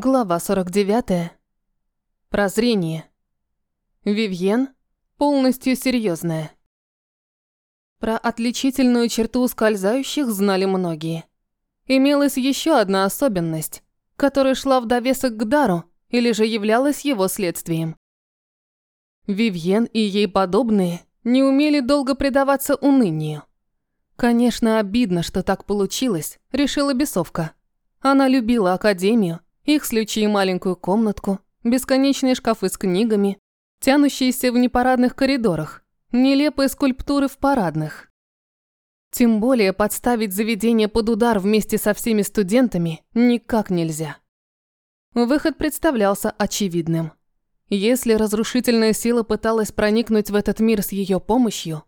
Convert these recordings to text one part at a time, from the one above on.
Глава 49. Прозрение. Вивьен полностью серьезная. Про отличительную черту ускользающих знали многие. Имелась еще одна особенность, которая шла в довесок к дару или же являлась его следствием. Вивьен и ей подобные не умели долго предаваться унынию. Конечно, обидно, что так получилось, решила бесовка. Она любила академию, их с Лючей маленькую комнатку, бесконечные шкафы с книгами, тянущиеся в непарадных коридорах, нелепые скульптуры в парадных. Тем более подставить заведение под удар вместе со всеми студентами никак нельзя. Выход представлялся очевидным. Если разрушительная сила пыталась проникнуть в этот мир с ее помощью,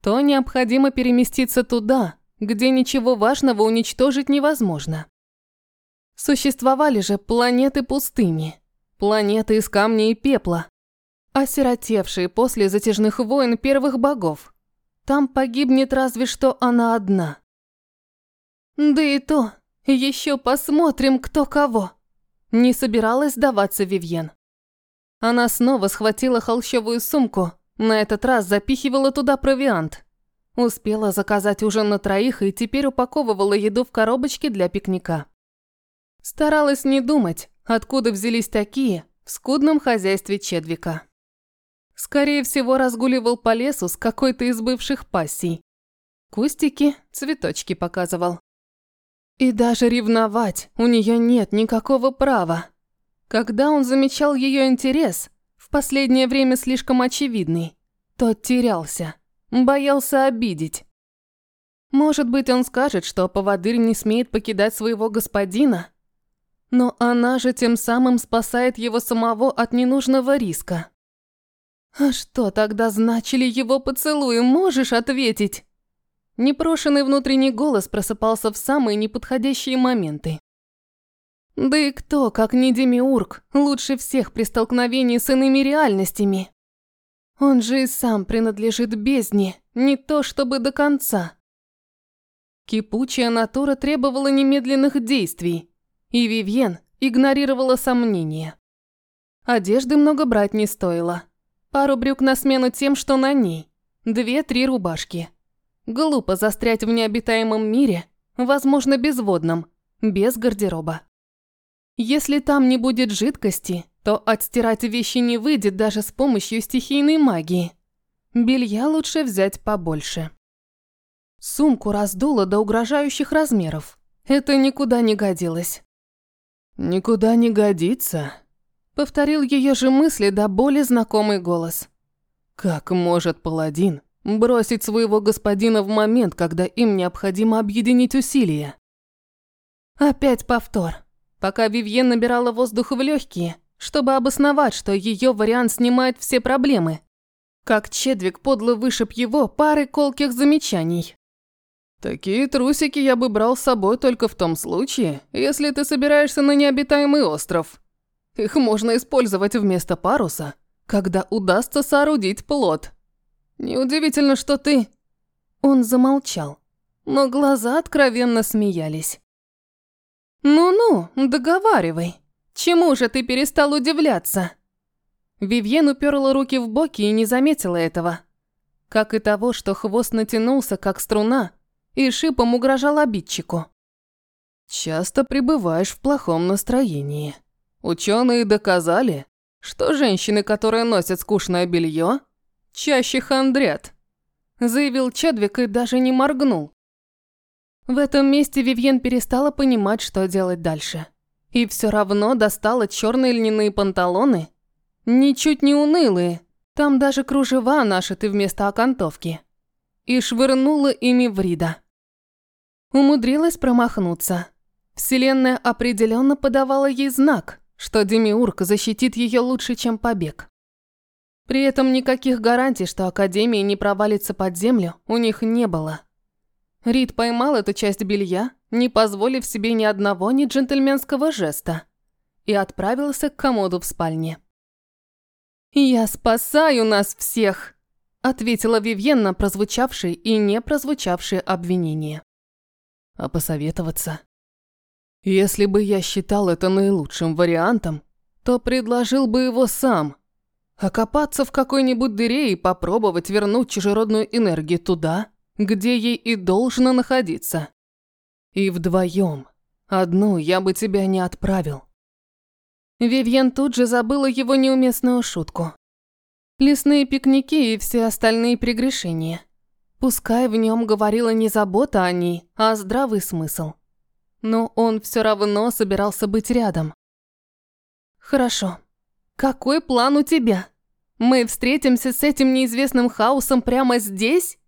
то необходимо переместиться туда, где ничего важного уничтожить невозможно. Существовали же планеты-пустыни, планеты из камня и пепла, осиротевшие после затяжных войн первых богов. Там погибнет разве что она одна. Да и то, еще посмотрим, кто кого. Не собиралась сдаваться Вивьен. Она снова схватила холщовую сумку, на этот раз запихивала туда провиант. Успела заказать ужин на троих и теперь упаковывала еду в коробочки для пикника. Старалась не думать, откуда взялись такие в скудном хозяйстве Чедвика. Скорее всего, разгуливал по лесу с какой-то из бывших пассий. Кустики, цветочки показывал. И даже ревновать у нее нет никакого права. Когда он замечал ее интерес, в последнее время слишком очевидный, тот терялся, боялся обидеть. Может быть, он скажет, что поводырь не смеет покидать своего господина, но она же тем самым спасает его самого от ненужного риска. А что тогда значили его поцелуи, можешь ответить? Непрошенный внутренний голос просыпался в самые неподходящие моменты. Да и кто, как не Демиург, лучше всех при столкновении с иными реальностями? Он же и сам принадлежит бездне, не то чтобы до конца. Кипучая натура требовала немедленных действий, и Вивьен игнорировала сомнения. Одежды много брать не стоило. Пару брюк на смену тем, что на ней. Две-три рубашки. Глупо застрять в необитаемом мире, возможно, безводном, без гардероба. Если там не будет жидкости, то отстирать вещи не выйдет даже с помощью стихийной магии. Белья лучше взять побольше. Сумку раздуло до угрожающих размеров. Это никуда не годилось. «Никуда не годится», — повторил ее же мысли до боли знакомый голос. «Как может паладин бросить своего господина в момент, когда им необходимо объединить усилия?» Опять повтор. Пока Вивьен набирала воздух в легкие, чтобы обосновать, что ее вариант снимает все проблемы. Как Чедвик подло вышиб его парой колких замечаний. Такие трусики я бы брал с собой только в том случае, если ты собираешься на необитаемый остров. Их можно использовать вместо паруса, когда удастся соорудить плот. Неудивительно, что ты...» Он замолчал, но глаза откровенно смеялись. «Ну-ну, договаривай. Чему же ты перестал удивляться?» Вивьен уперла руки в боки и не заметила этого. Как и того, что хвост натянулся, как струна, и шипом угрожал обидчику. «Часто пребываешь в плохом настроении. Ученые доказали, что женщины, которые носят скучное белье, чаще хандрят», заявил Чедвик и даже не моргнул. В этом месте Вивьен перестала понимать, что делать дальше. И все равно достала черные льняные панталоны, ничуть не унылые, там даже кружева нашиты вместо окантовки, и швырнула ими в Рида. Умудрилась промахнуться. Вселенная определенно подавала ей знак, что Демиург защитит ее лучше, чем побег. При этом никаких гарантий, что Академия не провалится под землю, у них не было. Рид поймал эту часть белья, не позволив себе ни одного ни джентльменского жеста, и отправился к комоду в спальне. «Я спасаю нас всех!» – ответила Вивьен на прозвучавшие и не прозвучавшие обвинения а посоветоваться. Если бы я считал это наилучшим вариантом, то предложил бы его сам. Окопаться в какой-нибудь дыре и попробовать вернуть чужеродную энергию туда, где ей и должно находиться. И вдвоем. Одну я бы тебя не отправил. Вивьен тут же забыла его неуместную шутку. Лесные пикники и все остальные прегрешения. Пускай в нем говорила не забота о ней, а здравый смысл. Но он все равно собирался быть рядом. «Хорошо. Какой план у тебя? Мы встретимся с этим неизвестным хаосом прямо здесь?»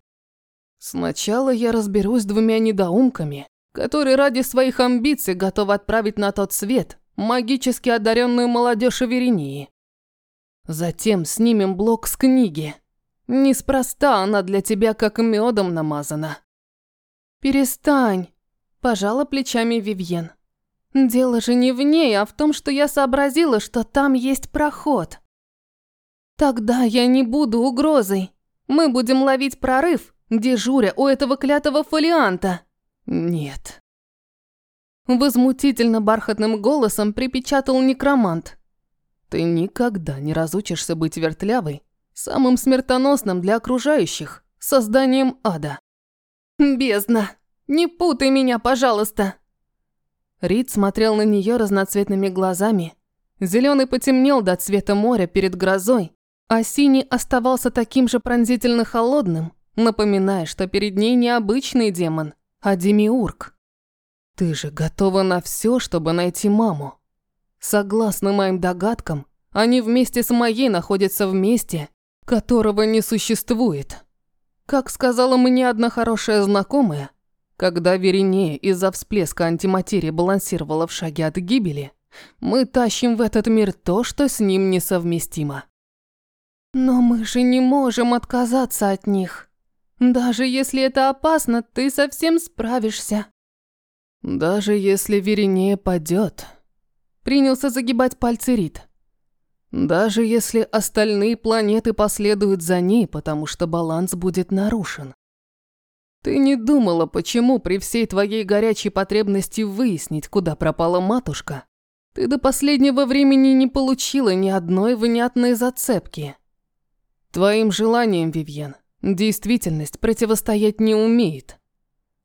«Сначала я разберусь с двумя недоумками, которые ради своих амбиций готовы отправить на тот свет магически одаренную молодежь Аверинии. Затем снимем блок с книги, Неспроста она для тебя как медом намазана. Перестань, пожала плечами Вивьен. Дело же не в ней, а в том, что я сообразила, что там есть проход. Тогда я не буду угрозой. Мы будем ловить прорыв, дежуря у этого клятого фолианта. Нет. Возмутительно бархатным голосом припечатал некромант. Ты никогда не разучишься быть вертлявой самым смертоносным для окружающих, созданием ада. «Бездна! Не путай меня, пожалуйста!» Рид смотрел на нее разноцветными глазами. Зеленый потемнел до цвета моря перед грозой, а синий оставался таким же пронзительно холодным, напоминая, что перед ней не обычный демон, а демиург. «Ты же готова на все, чтобы найти маму. Согласно моим догадкам, они вместе с моей находятся вместе которого не существует. Как сказала мне одна хорошая знакомая, когда Веринея из-за всплеска антиматерии балансировала в шаге от гибели, мы тащим в этот мир то, что с ним несовместимо. Но мы же не можем отказаться от них. Даже если это опасно, ты совсем справишься. Даже если Веринея падет. Принялся загибать пальцы Рит. Даже если остальные планеты последуют за ней, потому что баланс будет нарушен. Ты не думала, почему при всей твоей горячей потребности выяснить, куда пропала матушка, ты до последнего времени не получила ни одной внятной зацепки. Твоим желаниям, Вивьен, действительность противостоять не умеет.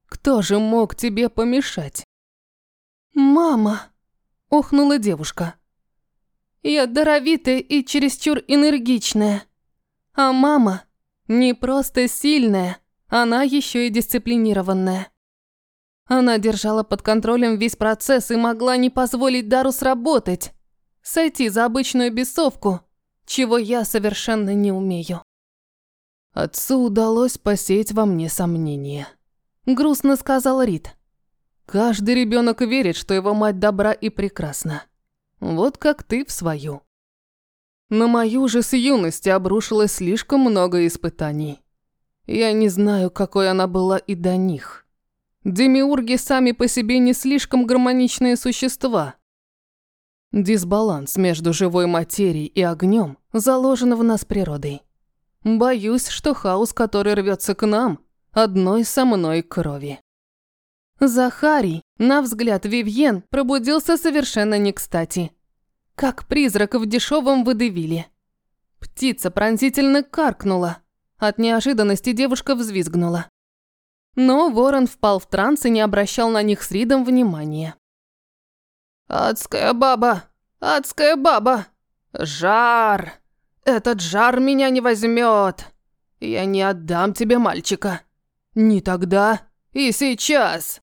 Кто же мог тебе помешать? «Мама!» – охнула девушка. Я даровитая и чересчур энергичная. А мама не просто сильная, она еще и дисциплинированная. Она держала под контролем весь процесс и могла не позволить Дару сработать, сойти за обычную бесовку, чего я совершенно не умею. Отцу удалось посеять во мне сомнения. Грустно сказал Рид. Каждый ребенок верит, что его мать добра и прекрасна. Вот как ты в свою. На мою же с юности обрушилось слишком много испытаний. Я не знаю, какой она была и до них. Демиурги сами по себе не слишком гармоничные существа. Дисбаланс между живой материей и огнем заложен в нас природой. Боюсь, что хаос, который рвется к нам, одной со мной крови. Захарий, на взгляд Вивьен, пробудился совершенно не кстати. Как призрак в дешевом выдавили. Птица пронзительно каркнула. От неожиданности девушка взвизгнула. Но ворон впал в транс и не обращал на них с Ридом внимания. «Адская баба! Адская баба! Жар! Этот жар меня не возьмет! Я не отдам тебе мальчика! Ни тогда и сейчас!»